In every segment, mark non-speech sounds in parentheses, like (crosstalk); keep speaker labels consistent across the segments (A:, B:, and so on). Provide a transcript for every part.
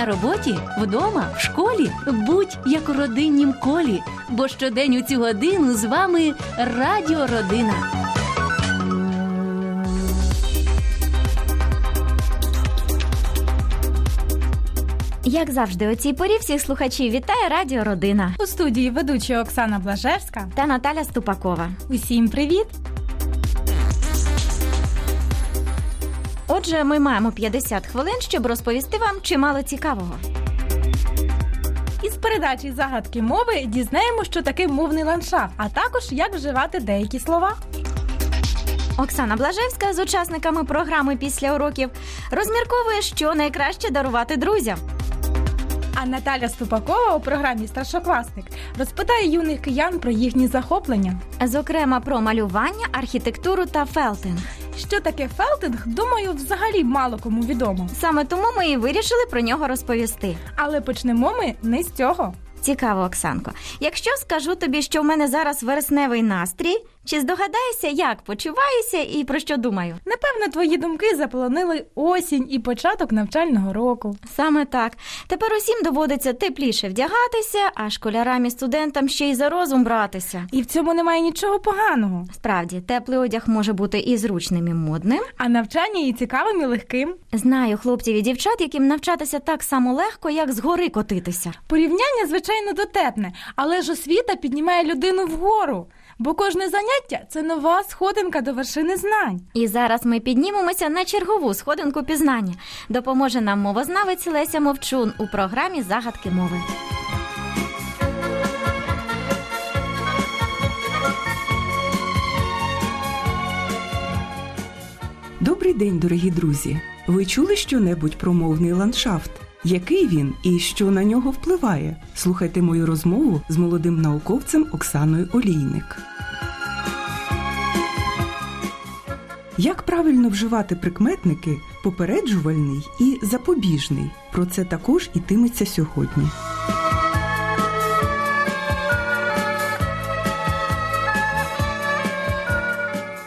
A: На роботі, вдома, в школі будь як у родиннім колі, бо щодень у цю годину з вами Радіо Родина.
B: Як завжди, у цій порі всіх слухачів вітає Радіо Родина
C: У студії ведучі Оксана Блажевська.
B: та Наталя Ступакова.
C: Усім привіт!
B: Отже, ми маємо 50 хвилин, щоб розповісти вам чимало цікавого.
C: Із передачі загадки мови дізнаємо, що таке мовний ландшафт, а також як вживати деякі слова.
B: Оксана Блажевська з учасниками програми після уроків розмірковує, що найкраще дарувати друзям.
C: А Наталя Ступакова у програмі Старшокласник розпитає юних киян про їхні захоплення.
B: Зокрема, про малювання, архітектуру та фелтинг.
C: Що таке фелтинг, думаю, взагалі мало кому відомо.
B: Саме тому ми і вирішили про нього розповісти.
C: Але почнемо ми не з цього.
B: Цікаво, Оксанко. Якщо скажу тобі, що в мене зараз вересневий настрій, чи здогадаєшся, як почуваюся і про що думаю?
C: Напевно, твої думки заполонили осінь і початок навчального року.
B: Саме так. Тепер усім доводиться тепліше вдягатися, а школярам і студентам ще й за розум братися.
C: І в цьому немає нічого поганого.
B: Справді, теплий одяг може бути і зручним, і модним.
C: А навчання і цікавим, і легким.
B: Знаю хлопців і дівчат, яким навчатися так само легко, як з гори котитися.
C: Порівняння, звичайно, дотепне, але ж освіта піднімає людину вгору, бо кожне заняття це нова сходинка до вершини знань.
B: І зараз ми піднімемося на чергову сходинку пізнання. Допоможе нам мовознавець Леся Мовчун у програмі Загадки мови.
D: Добрий день, дорогі друзі! Ви чули щонебудь про мовний ландшафт? Який він і що на нього впливає? Слухайте мою розмову з молодим науковцем Оксаною Олійник. Як правильно вживати прикметники попереджувальний і запобіжний? Про це також ітиметься сьогодні.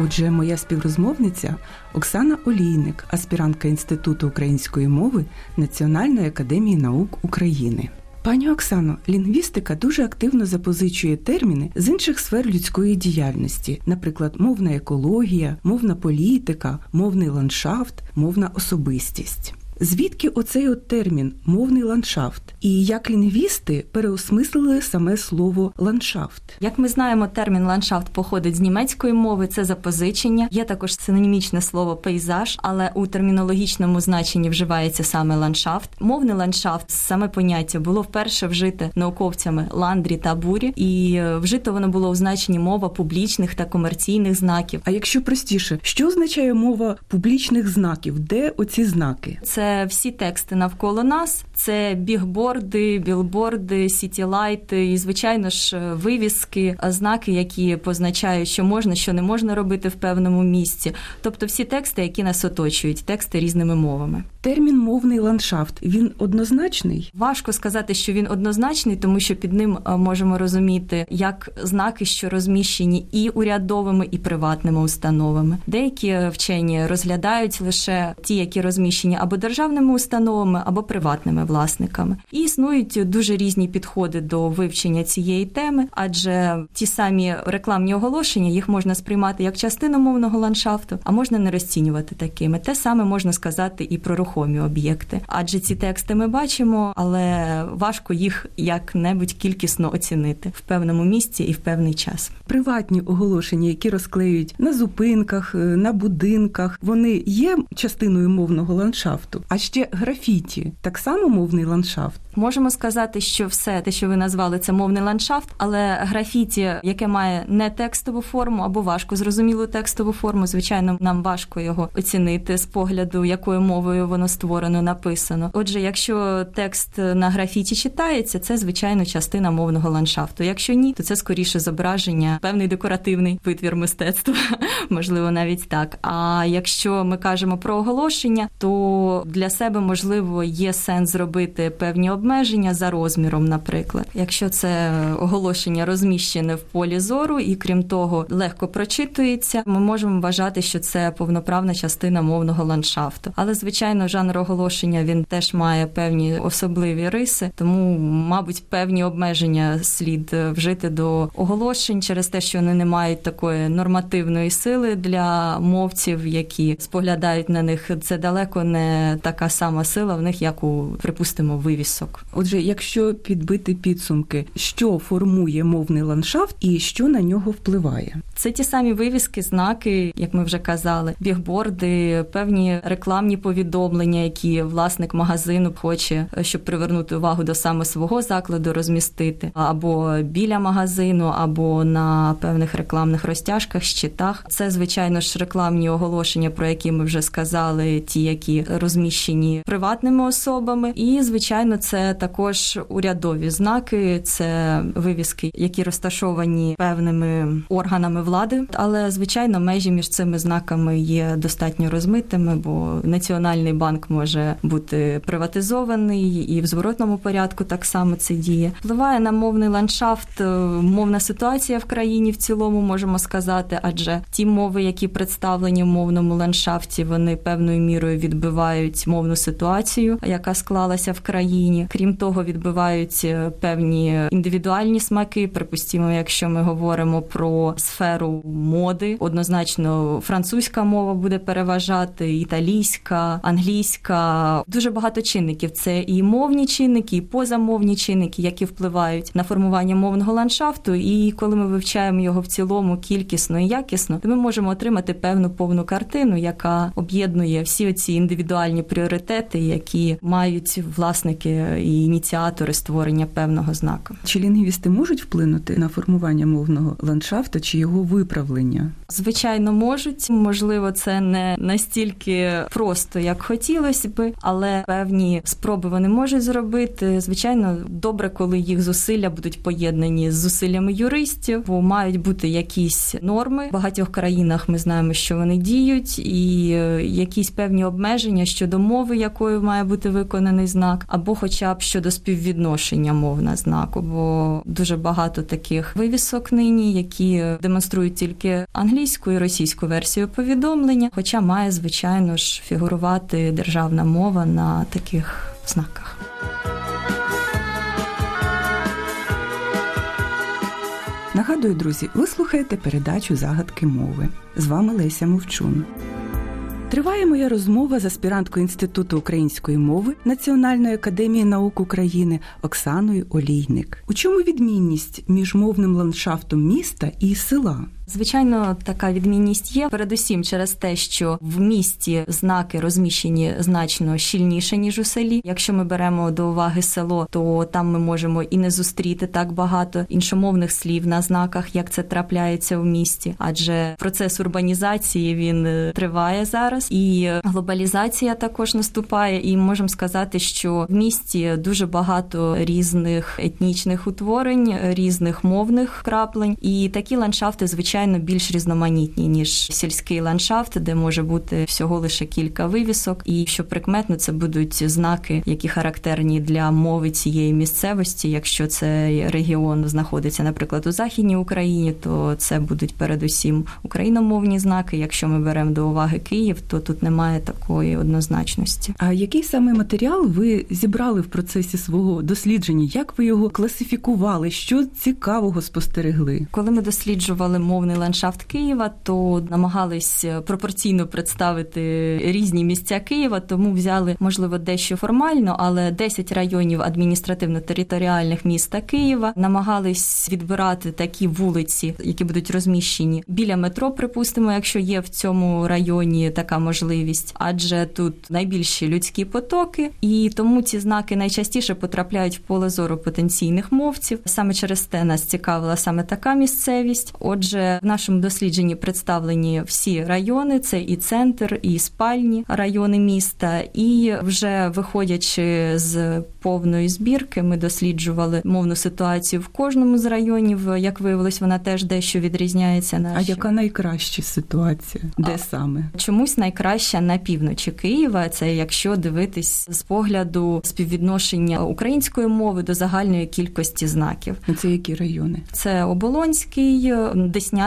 D: Отже, моя співрозмовниця Оксана Олійник, аспірантка Інституту української мови Національної академії наук України. Пані Оксано, лінгвістика дуже активно запозичує терміни з інших сфер людської діяльності, наприклад, мовна екологія, мовна політика, мовний ландшафт, мовна особистість. Звідки оцей от термін мовний ландшафт? І як лінгвісти переосмислили саме слово ландшафт?
E: Як ми знаємо, термін ландшафт походить з німецької мови, це запозичення. Є також синонімічне слово пейзаж, але у термінологічному значенні вживається саме ландшафт. Мовний ландшафт, саме поняття, було вперше вжите науковцями Ландрі та Бурі, і е, вжито воно було у значенні мова публічних та комерційних знаків.
D: А якщо простіше, що означає мова публічних знаків? Де оці знаки?
E: Це всі тексти навколо нас, це бігборди, білборди, сітілайти і, звичайно ж, вивіски, знаки, які позначають, що можна, що не можна робити в певному місці. Тобто всі тексти, які нас оточують, тексти різними мовами.
D: Термін мовний ландшафт він однозначний.
E: Важко сказати, що він однозначний, тому що під ним е, можемо розуміти як знаки, що розміщені і урядовими, і приватними установами. Деякі вчені розглядають лише ті, які розміщені або державними установами, або приватними власниками. І існують дуже різні підходи до вивчення цієї теми, адже ті самі рекламні оголошення їх можна сприймати як частину мовного ландшафту, а можна не розцінювати такими. Те саме можна сказати і про рухомі об'єкти, адже ці тексти ми бачимо, але важко їх як-небудь кількісно оцінити в певному місці і в певний час.
D: Приватні оголошення, які розклеюють на зупинках, е, на будинках, вони є частиною мовного ландшафту. А ще графіті так само мовний ландшафт.
E: Можемо сказати, що все те, що ви назвали, це мовний ландшафт, але графіті, яке має не текстову форму або важко зрозумілу текстову форму, звичайно, нам важко його оцінити з погляду, якою мовою воно створено, написано. Отже, якщо текст на графіті читається, це звичайно частина мовного ландшафту. Якщо ні, то це скоріше зображення, певний декоративний витвір мистецтва, (laughs) можливо, навіть так. А якщо ми кажемо про оголошення, то для себе можливо є сенс зробити певні обмеження за розміром, наприклад, якщо це оголошення розміщене в полі зору, і крім того, легко прочитується, ми можемо вважати, що це повноправна частина мовного ландшафту. Але звичайно, жанр оголошення він теж має певні особливі риси, тому, мабуть, певні обмеження слід вжити до оголошень через те, що вони не мають такої нормативної сили для мовців, які споглядають на них. Це далеко не така сама сила в них, як у припустимо вивісок.
D: Отже, якщо підбити підсумки, що формує мовний ландшафт і що на нього впливає,
E: це ті самі вивіски, знаки, як ми вже казали, бігборди, певні рекламні повідомлення, які власник магазину хоче, щоб привернути увагу до саме свого закладу, розмістити або біля магазину, або на певних рекламних розтяжках, щитах. Це звичайно ж рекламні оголошення, про які ми вже сказали, ті, які розміщені приватними особами, і звичайно, це також урядові знаки, це вивіски, які розташовані певними органами влади. Але звичайно, межі між цими знаками є достатньо розмитими, бо національний банк може бути приватизований і в зворотному порядку так само це діє. Впливає на мовний ландшафт, е, мовна ситуація в країні в цілому можемо сказати, адже ті мови, які представлені в мовному ландшафті, вони певною мірою відбивають мовну ситуацію, яка склалася в країні. Крім того, відбивають е, певні індивідуальні смаки. Припустимо, якщо ми говоримо про сферу моди, однозначно французька мова буде переважати, італійська, англійська. Дуже багато чинників. Це і мовні чинники, і позамовні чинники, які впливають на формування мовного ландшафту. І коли ми вивчаємо його в цілому кількісно і якісно, то ми можемо отримати певну повну картину, яка об'єднує всі ці індивідуальні пріоритети, які мають власники і ініціатори створення певного знаку.
D: Чи лінгвісти можуть вплинути на формування мовного ландшафту чи його виправлення?
E: Звичайно, можуть. Можливо, це не настільки просто, як хотілося би, але певні спроби вони можуть зробити. Звичайно, добре, коли їх зусилля будуть поєднані з зусиллями юристів, бо мають бути якісь норми. В багатьох країнах ми знаємо, що вони діють, і е, якісь певні обмеження щодо мови, якою має бути виконаний знак, або, хоча б щодо співвідношення мов на знаку, бо дуже багато таких вивісок нині, які демонструють тільки англійську і російську версію повідомлення, хоча має звичайно ж фігурувати державна мова на таких знаках.
D: Нагадую, друзі, ви слухаєте передачу Загадки мови. З вами Леся Мовчун. Триває моя розмова з аспіранткою Інституту української мови Національної академії наук України Оксаною Олійник. У чому відмінність між мовним ландшафтом міста і села?
E: Звичайно, така відмінність є. Передусім через те, що в місті знаки розміщені значно щільніше ніж у селі. Якщо ми беремо до уваги село, то там ми можемо і не зустріти так багато іншомовних слів на знаках, як це трапляється в місті, адже процес урбанізації він е, триває зараз, і глобалізація також наступає. І можемо сказати, що в місті дуже багато різних етнічних утворень, різних мовних краплень, і такі ландшафти, звичайно звичайно більш різноманітні ніж сільський ландшафт, де може бути всього лише кілька вивісок. І що прикметно, це будуть знаки, які характерні для мови цієї місцевості. Якщо цей регіон знаходиться, наприклад, у західній Україні, то це будуть передусім україномовні знаки. Якщо ми беремо до уваги Київ, то тут немає такої однозначності.
D: А який саме матеріал ви зібрали в процесі свого дослідження? Як ви його класифікували? Що цікавого спостерегли?
E: Коли ми досліджували мовний ландшафт Києва, то намагались пропорційно представити різні місця Києва, тому взяли можливо дещо формально, але 10 районів адміністративно-територіальних міста Києва намагались відбирати такі вулиці, які будуть розміщені біля метро. Припустимо, якщо є в цьому районі така можливість, адже тут найбільші людські потоки, і тому ці знаки найчастіше потрапляють в поле зору потенційних мовців. Саме через те нас цікавила саме така місцевість. Отже, в нашому дослідженні представлені всі райони: це і центр, і спальні райони міста. І вже виходячи з повної збірки, ми досліджували мовну ситуацію в кожному з районів. Як виявилось, вона теж дещо відрізняється. Наші.
D: А яка найкраща ситуація? Де
E: А,
D: саме?
E: Чомусь найкраща на півночі Києва. Це якщо дивитись з погляду співвідношення української мови до загальної кількості знаків.
D: Це які райони?
E: Це Оболонський,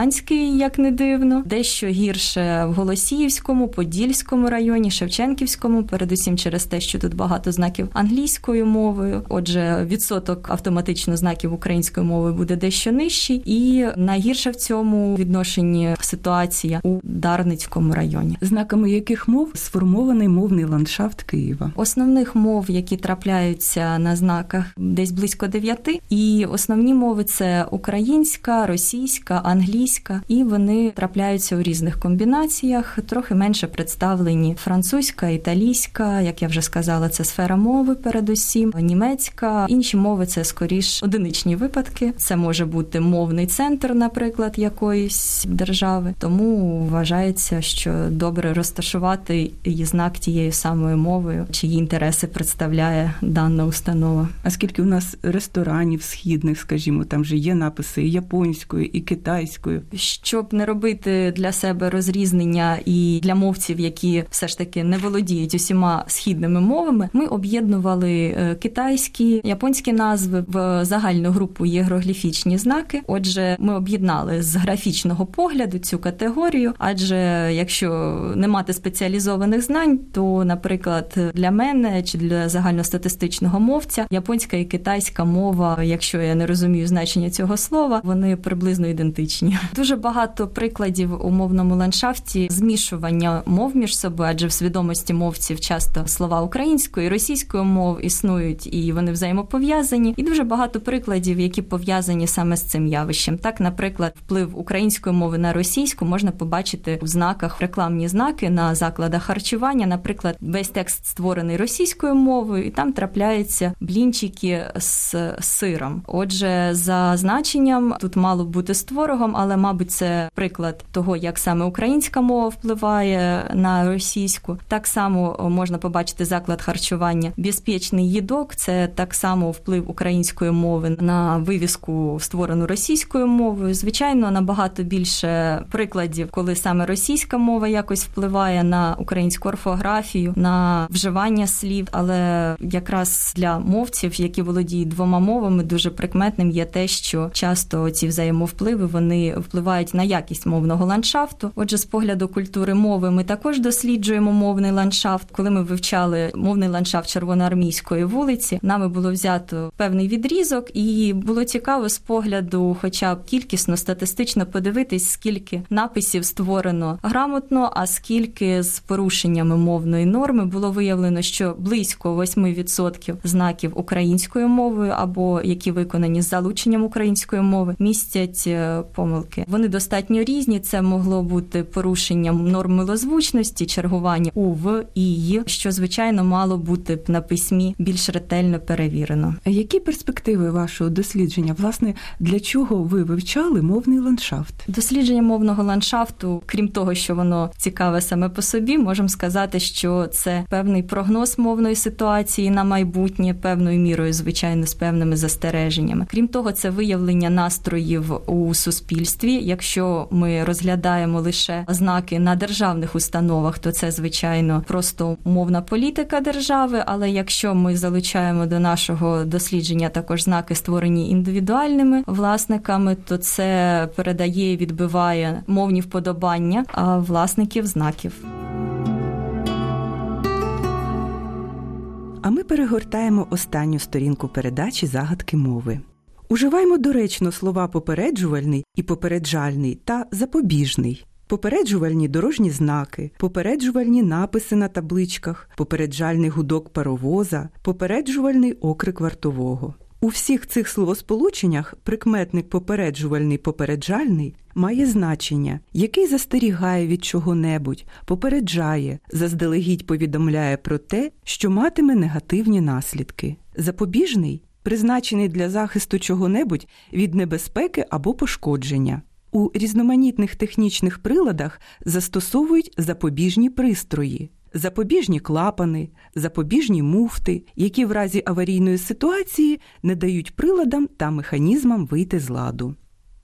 E: Деснянський, як не дивно, дещо гірше в Голосіївському, Подільському районі, Шевченківському, передусім через те, що тут багато знаків англійською мовою. Отже, відсоток автоматично знаків української мови буде дещо нижчий, і найгірша в цьому відношенні ситуація у Дарницькому районі.
D: Знаками яких мов сформований мовний ландшафт Києва?
E: Основних мов, які трапляються на знаках, десь близько дев'яти. І основні мови це українська, російська, англійська, і вони трапляються у різних комбінаціях. Трохи менше представлені французька, італійська, як я вже сказала, це сфера мови, передусім, німецька. Інші мови це скоріш одиничні випадки. Це може бути мовний центр, наприклад, якоїсь держави. Тому вважається, що добре розташувати її знак тією самою мовою, чиї інтереси представляє дана установа.
D: А скільки у нас ресторанів східних, скажімо, там же є написи і японською, і китайською.
E: Щоб не робити для себе розрізнення і для мовців, які все ж таки не володіють усіма східними мовами, ми об'єднували е, китайські, японські назви в загальну групу єгрогліфічні знаки. Отже, ми об'єднали з графічного погляду цю категорію, адже якщо не мати спеціалізованих знань, то, наприклад, для мене чи для загальностатистичного мовця японська і китайська мова, якщо я не розумію значення цього слова, вони приблизно ідентичні. Дуже багато прикладів у мовному ландшафті змішування мов між собою, адже в свідомості мовців часто слова української російської мов існують і вони взаємопов'язані. І дуже багато прикладів, які пов'язані саме з цим явищем. Так, наприклад, вплив української мови на російську можна побачити в знаках рекламні знаки на закладах харчування. Наприклад, весь текст створений російською мовою, і там трапляються блінчики з сиром. Отже, за значенням тут мало бути з творогом, але, мабуть, це приклад того, як саме українська мова впливає на російську. Так само можна побачити заклад харчування безпечний їдок. Це так само вплив української мови на вивіску, створену російською мовою. Звичайно, набагато більше прикладів, коли саме російська мова якось впливає на українську орфографію, на вживання слів. Але якраз для мовців, які володіють двома мовами, дуже прикметним є те, що часто ці взаємовпливи вони впливають на якість мовного ландшафту. Отже, з погляду культури мови, ми також досліджуємо мовний ландшафт. Коли ми вивчали мовний ландшафт червоноармійської вулиці, нами було взято певний відрізок, і було цікаво з погляду, хоча б кількісно статистично подивитись, скільки написів створено грамотно, а скільки з порушеннями мовної норми було виявлено, що близько 8% знаків українською мовою або які виконані з залученням української мови, містять е, помилки. Вони достатньо різні. Це могло бути порушенням норм милозвучності, чергування у в і «й», що звичайно мало бути на письмі більш ретельно перевірено.
D: А які перспективи вашого дослідження? Власне, для чого ви вивчали мовний ландшафт?
E: Дослідження мовного ландшафту, крім того, що воно цікаве саме по собі, можемо сказати, що це певний прогноз мовної ситуації на майбутнє, певною мірою, звичайно, з певними застереженнями. Крім того, це виявлення настроїв у суспільстві. Якщо ми розглядаємо лише знаки на державних установах, то це звичайно просто мовна політика держави. Але якщо ми залучаємо до нашого дослідження також знаки, створені індивідуальними власниками, то це передає і відбиває мовні вподобання власників знаків.
D: А ми перегортаємо останню сторінку передачі загадки мови. Уживаймо доречно слова попереджувальний і попереджальний та запобіжний. Попереджувальні дорожні знаки, попереджувальні написи на табличках, попереджальний гудок паровоза, попереджувальний окрик вартового. У всіх цих словосполученнях прикметник попереджувальний попереджальний має значення, який застерігає від чого-небудь, попереджає, заздалегідь повідомляє про те, що матиме негативні наслідки. Запобіжний призначений для захисту чого-небудь від небезпеки або пошкодження. У різноманітних технічних приладах застосовують запобіжні пристрої, запобіжні клапани, запобіжні муфти, які в разі аварійної ситуації не дають приладам та механізмам вийти з ладу.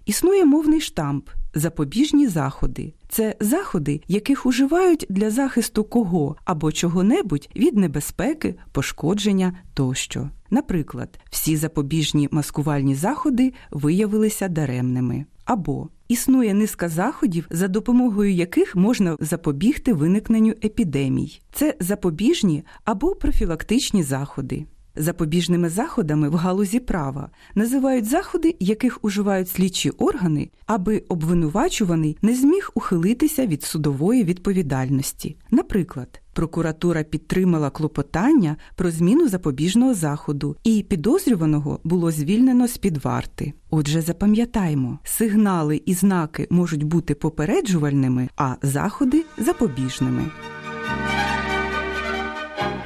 D: Існує мовний штамп, запобіжні заходи. Це заходи, яких уживають для захисту кого або чого-небудь від небезпеки, пошкодження тощо. Наприклад, всі запобіжні маскувальні заходи виявилися даремними. Або існує низка заходів, за допомогою яких можна запобігти виникненню епідемій. Це запобіжні або профілактичні заходи. Запобіжними заходами в галузі права називають заходи, яких уживають слідчі органи, аби обвинувачуваний не зміг ухилитися від судової відповідальності. Наприклад, прокуратура підтримала клопотання про зміну запобіжного заходу, і підозрюваного було звільнено з під варти. Отже, запам'ятаймо, сигнали і знаки можуть бути попереджувальними, а заходи запобіжними.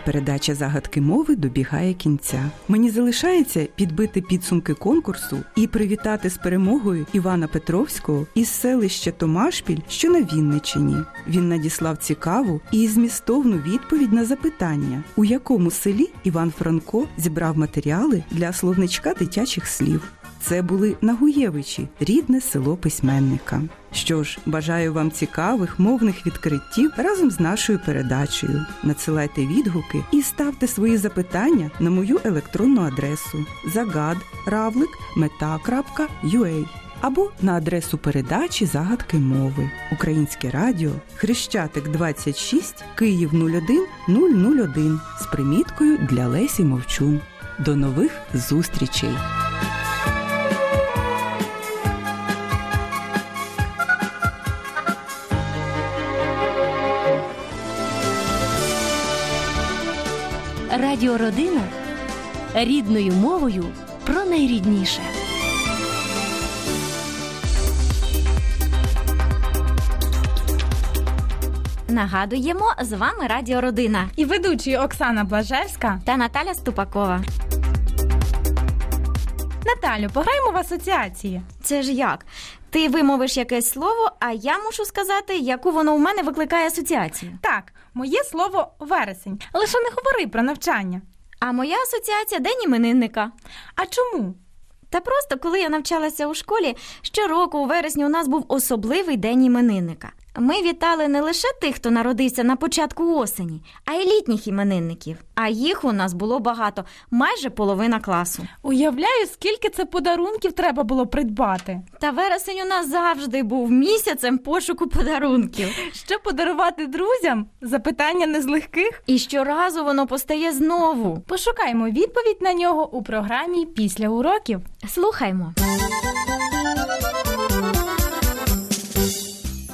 D: Передача загадки мови добігає кінця. Мені залишається підбити підсумки конкурсу і привітати з перемогою Івана Петровського із селища Томашпіль, що на Вінничині. Він надіслав цікаву і змістовну відповідь на запитання, у якому селі Іван Франко зібрав матеріали для словничка дитячих слів. Це були Нагуєвичі, рідне село письменника. Що ж, бажаю вам цікавих мовних відкриттів разом з нашою передачею. Надсилайте відгуки і ставте свої запитання на мою електронну адресу загад.равлик.мета.ua або на адресу передачі загадки мови Українське радіо Хрещатик 26 Київ 01 001 з приміткою для Лесі Мовчун. До нових зустрічей!
A: Радіо Родина рідною мовою про найрідніше.
B: Нагадуємо, з вами Радіо Родина
C: І ведучі Оксана Блажевська.
B: та Наталя Ступакова.
C: Наталю, пограємо в асоціації.
B: Це ж як? Ти вимовиш якесь слово, а я мушу сказати, яку воно у мене викликає асоціацію.
C: Так, моє слово вересень. Лише не говори про навчання.
B: А моя асоціація день іменинника.
C: А чому?
B: Та просто коли я навчалася у школі, щороку у вересні у нас був особливий день іменинника. Ми вітали не лише тих, хто народився на початку осені, а й літніх іменинників. А їх у нас було багато, майже половина класу.
C: Уявляю, скільки це подарунків треба було придбати.
B: Та вересень у нас завжди був місяцем пошуку подарунків.
C: Що подарувати друзям? Запитання не з легких.
B: І щоразу воно постає знову.
C: Пошукаємо відповідь на нього у програмі після уроків.
B: Слухаймо.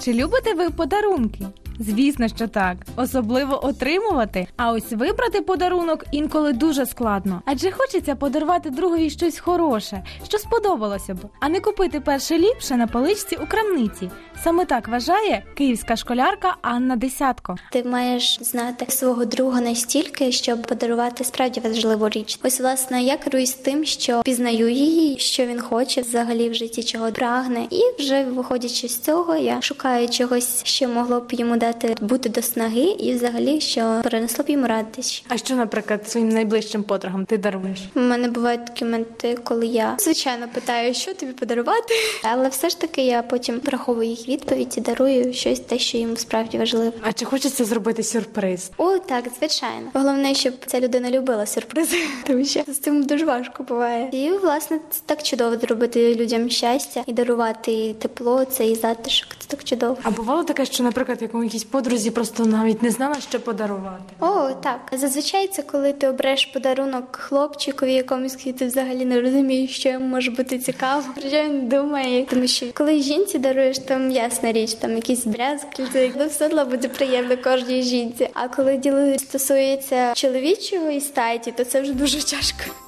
C: Чи любите ви подарунки? Звісно, що так, особливо отримувати. А ось вибрати подарунок інколи дуже складно, адже хочеться подарувати другові щось хороше, що сподобалося б, а не купити перше ліпше на поличці у крамниці. Саме так вважає київська школярка Анна Десятко.
F: Ти маєш знати свого друга настільки, щоб подарувати справді важливу річ. Ось власне я керуюсь тим, що пізнаю її, що він хоче взагалі в житті, чого прагне, і вже виходячи з цього, я шукаю чогось, що могло б йому дати бути до снаги, і взагалі що принесло б йому радість.
C: А що, наприклад, своїм найближчим подругам ти даруєш?
F: У мене бувають такі моменти, коли я звичайно питаю, що тобі подарувати, але все ж таки я потім враховую їх відповідь і дарую щось те, що йому справді важливо.
C: А чи хочеться зробити сюрприз?
F: О, так, звичайно. Головне, щоб ця людина любила сюрпризи, (laughs) тому що з цим дуже важко буває. І власне це так чудово зробити людям щастя і дарувати і тепло, це і затишок. Це так чудово.
C: А бувало таке, що, наприклад, якомусь подрузі просто навіть не знала, що подарувати.
F: О, так. Зазвичай це коли ти обереш подарунок хлопчикові якомусь, і ти взагалі не розумієш, що йому може бути цікаво. Що він думає. Тому що коли жінці даруєш, там ясна річ, там якісь брязки, ну все одно буде приємно кожній жінці. А коли діло стосується чоловічого і статі, то це вже дуже тяжко.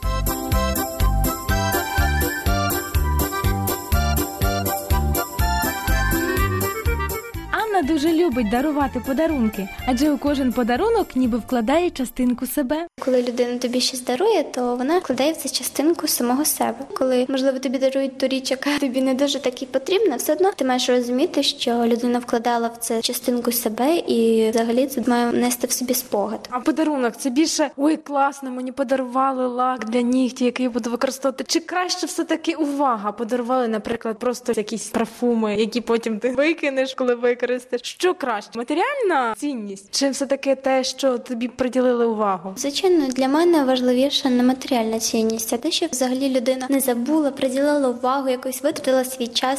C: Дуже любить дарувати подарунки, адже у кожен подарунок ніби вкладає частинку себе.
F: Коли людина тобі щось дарує, то вона вкладає в це частинку самого себе. Коли можливо тобі дарують ту річ, яка тобі не дуже так і потрібна, все одно ти маєш розуміти, що людина вкладала в це частинку себе, і взагалі це має нести в собі спогад.
G: А подарунок це більше ой, класно, мені подарували лак для нігті, який я буду використовувати. Чи краще все таки увага? Подарували, наприклад, просто якісь парфуми, які потім ти викинеш, коли використаєш. Що краще? Матеріальна цінність? Чи все таки те, що тобі приділили увагу?
F: Звичайно, для мене важливіша не матеріальна цінність, а те, що взагалі людина не забула, приділила увагу, якось витратила свій час